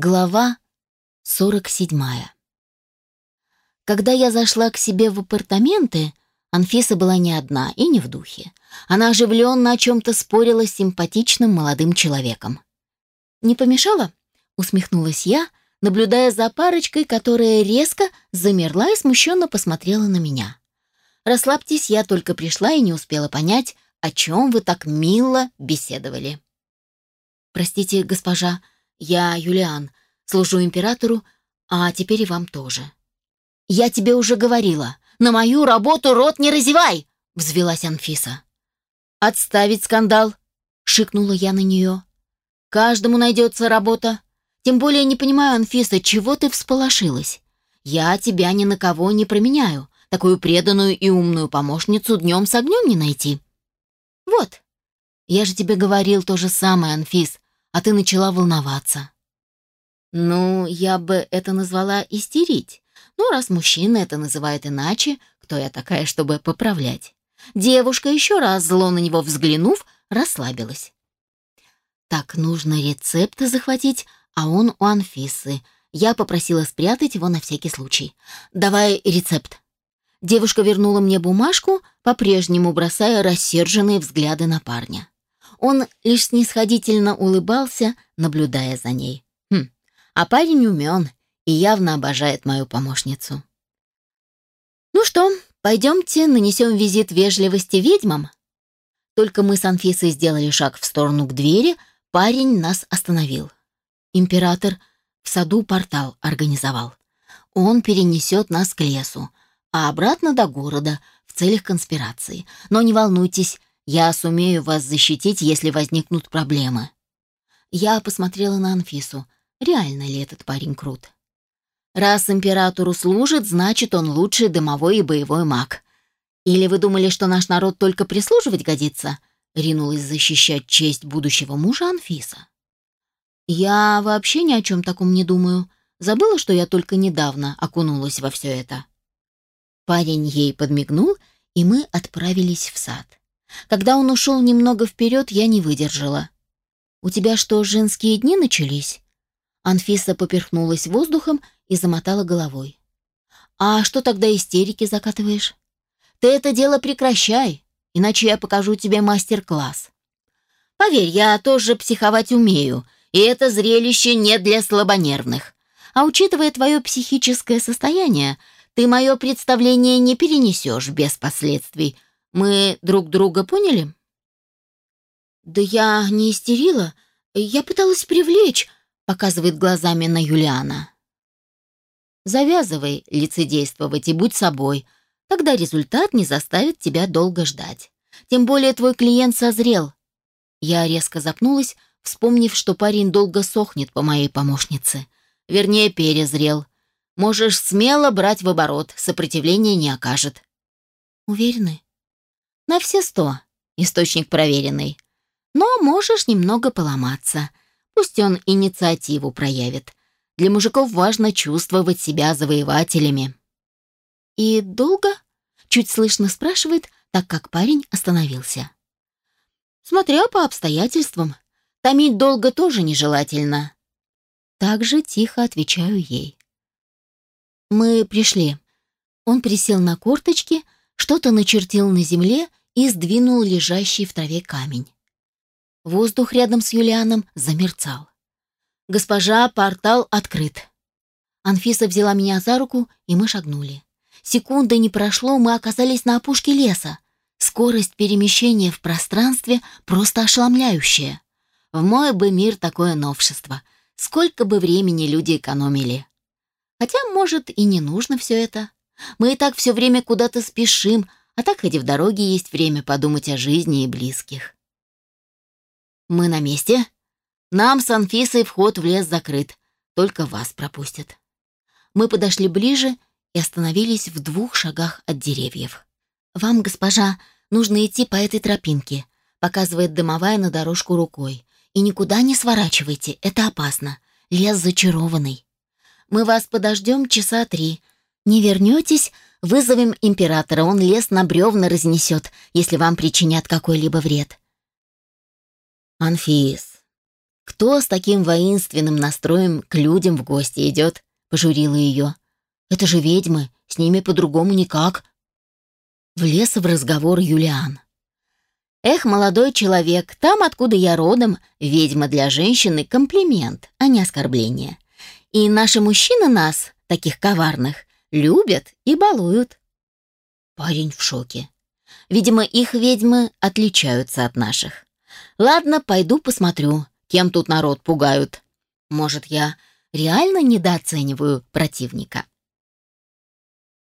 Глава 47. Когда я зашла к себе в апартаменты, Анфиса была не одна и не в духе. Она оживленно о чем-то спорила с симпатичным молодым человеком. «Не помешало?» — усмехнулась я, наблюдая за парочкой, которая резко замерла и смущенно посмотрела на меня. «Расслабьтесь, я только пришла и не успела понять, о чем вы так мило беседовали». «Простите, госпожа», я Юлиан, служу императору, а теперь и вам тоже. Я тебе уже говорила, на мою работу рот не разевай, взвилась Анфиса. Отставить скандал, шикнула я на нее. Каждому найдется работа. Тем более не понимаю, Анфиса, чего ты всполошилась? Я тебя ни на кого не променяю. Такую преданную и умную помощницу днем с огнем не найти. Вот. Я же тебе говорил то же самое, Анфис а ты начала волноваться. Ну, я бы это назвала истерить. Ну, раз мужчина это называет иначе, кто я такая, чтобы поправлять? Девушка, еще раз зло на него взглянув, расслабилась. Так, нужно рецепты захватить, а он у Анфисы. Я попросила спрятать его на всякий случай. Давай рецепт. Девушка вернула мне бумажку, по-прежнему бросая рассерженные взгляды на парня. Он лишь снисходительно улыбался, наблюдая за ней. Хм, а парень умен и явно обожает мою помощницу. «Ну что, пойдемте нанесем визит вежливости ведьмам?» Только мы с Анфисой сделали шаг в сторону к двери, парень нас остановил. Император в саду портал организовал. Он перенесет нас к лесу, а обратно до города в целях конспирации. Но не волнуйтесь, я сумею вас защитить, если возникнут проблемы. Я посмотрела на Анфису. Реально ли этот парень крут? Раз императору служит, значит, он лучший дымовой и боевой маг. Или вы думали, что наш народ только прислуживать годится? Ринулась защищать честь будущего мужа Анфиса. Я вообще ни о чем таком не думаю. Забыла, что я только недавно окунулась во все это. Парень ей подмигнул, и мы отправились в сад. Когда он ушел немного вперед, я не выдержала. «У тебя что, женские дни начались?» Анфиса поперхнулась воздухом и замотала головой. «А что тогда истерики закатываешь?» «Ты это дело прекращай, иначе я покажу тебе мастер-класс». «Поверь, я тоже психовать умею, и это зрелище не для слабонервных. А учитывая твое психическое состояние, ты мое представление не перенесешь без последствий», мы друг друга поняли? Да я не истерила, я пыталась привлечь, показывает глазами на Юлиана. Завязывай лицедействовать и будь собой, тогда результат не заставит тебя долго ждать. Тем более твой клиент созрел. Я резко запнулась, вспомнив, что парень долго сохнет по моей помощнице. Вернее, перезрел. Можешь смело брать в оборот, сопротивления не окажет. Уверены? На все сто. Источник проверенный. Но можешь немного поломаться. Пусть он инициативу проявит. Для мужиков важно чувствовать себя завоевателями. «И долго?» — чуть слышно спрашивает, так как парень остановился. «Смотря по обстоятельствам. Томить долго тоже нежелательно». Так же тихо отвечаю ей. «Мы пришли». Он присел на корточки, что-то начертил на земле и сдвинул лежащий в траве камень. Воздух рядом с Юлианом замерцал. «Госпожа, портал открыт». Анфиса взяла меня за руку, и мы шагнули. Секунды не прошло, мы оказались на опушке леса. Скорость перемещения в пространстве просто ошеломляющая. В мой бы мир такое новшество. Сколько бы времени люди экономили. Хотя, может, и не нужно все это. Мы и так все время куда-то спешим, а так хоть и в дороге есть время подумать о жизни и близких. Мы на месте. Нам с Анфисой вход в лес закрыт. Только вас пропустят. Мы подошли ближе и остановились в двух шагах от деревьев. «Вам, госпожа, нужно идти по этой тропинке», показывает дымовая на дорожку рукой. «И никуда не сворачивайте, это опасно. Лес зачарованный. Мы вас подождем часа три. Не вернетесь, Вызовем императора, он лес на бревна разнесет, если вам причинят какой-либо вред. Анфис, Кто с таким воинственным настроем к людям в гости идет? Пожурила ее. Это же ведьмы, с ними по-другому никак. Влез в разговор Юлиан. Эх, молодой человек, там, откуда я родом, ведьма для женщины — комплимент, а не оскорбление. И наши мужчины нас, таких коварных, любят и балуют. Парень в шоке. Видимо, их ведьмы отличаются от наших. Ладно, пойду посмотрю, кем тут народ пугают. Может, я реально недооцениваю противника.